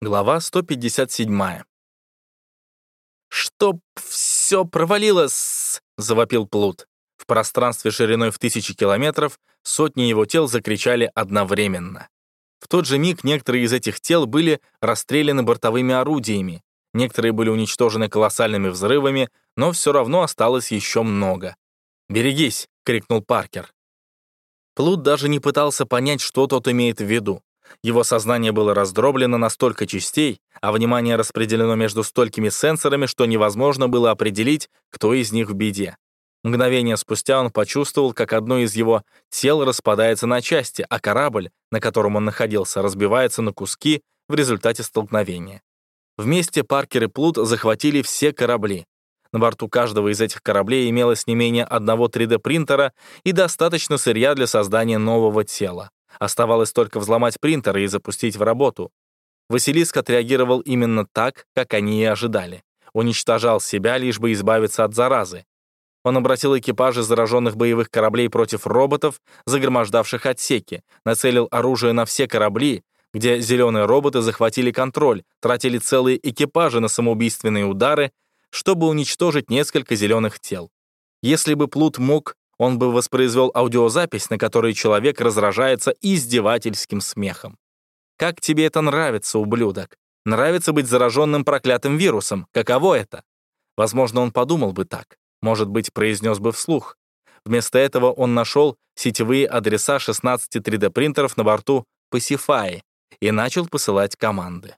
Глава 157. «Чтоб все провалилось!» — завопил Плут. В пространстве шириной в тысячи километров сотни его тел закричали одновременно. В тот же миг некоторые из этих тел были расстреляны бортовыми орудиями, некоторые были уничтожены колоссальными взрывами, но все равно осталось еще много. «Берегись!» — крикнул Паркер. Плут даже не пытался понять, что тот имеет в виду. Его сознание было раздроблено на столько частей, а внимание распределено между столькими сенсорами, что невозможно было определить, кто из них в беде. Мгновение спустя он почувствовал, как одно из его тел распадается на части, а корабль, на котором он находился, разбивается на куски в результате столкновения. Вместе Паркер и Плут захватили все корабли. На борту каждого из этих кораблей имелось не менее одного 3D-принтера и достаточно сырья для создания нового тела. Оставалось только взломать принтер и запустить в работу. Василиск отреагировал именно так, как они и ожидали. Уничтожал себя, лишь бы избавиться от заразы. Он обратил экипажи зараженных боевых кораблей против роботов, загромождавших отсеки, нацелил оружие на все корабли, где зеленые роботы захватили контроль, тратили целые экипажи на самоубийственные удары, чтобы уничтожить несколько зеленых тел. Если бы Плут мог, он бы воспроизвел аудиозапись, на которой человек разражается издевательским смехом. «Как тебе это нравится, ублюдок? Нравится быть зараженным проклятым вирусом? Каково это?» Возможно, он подумал бы так. Может быть, произнес бы вслух. Вместо этого он нашел сетевые адреса 16 3D-принтеров на борту Pacify и начал посылать команды.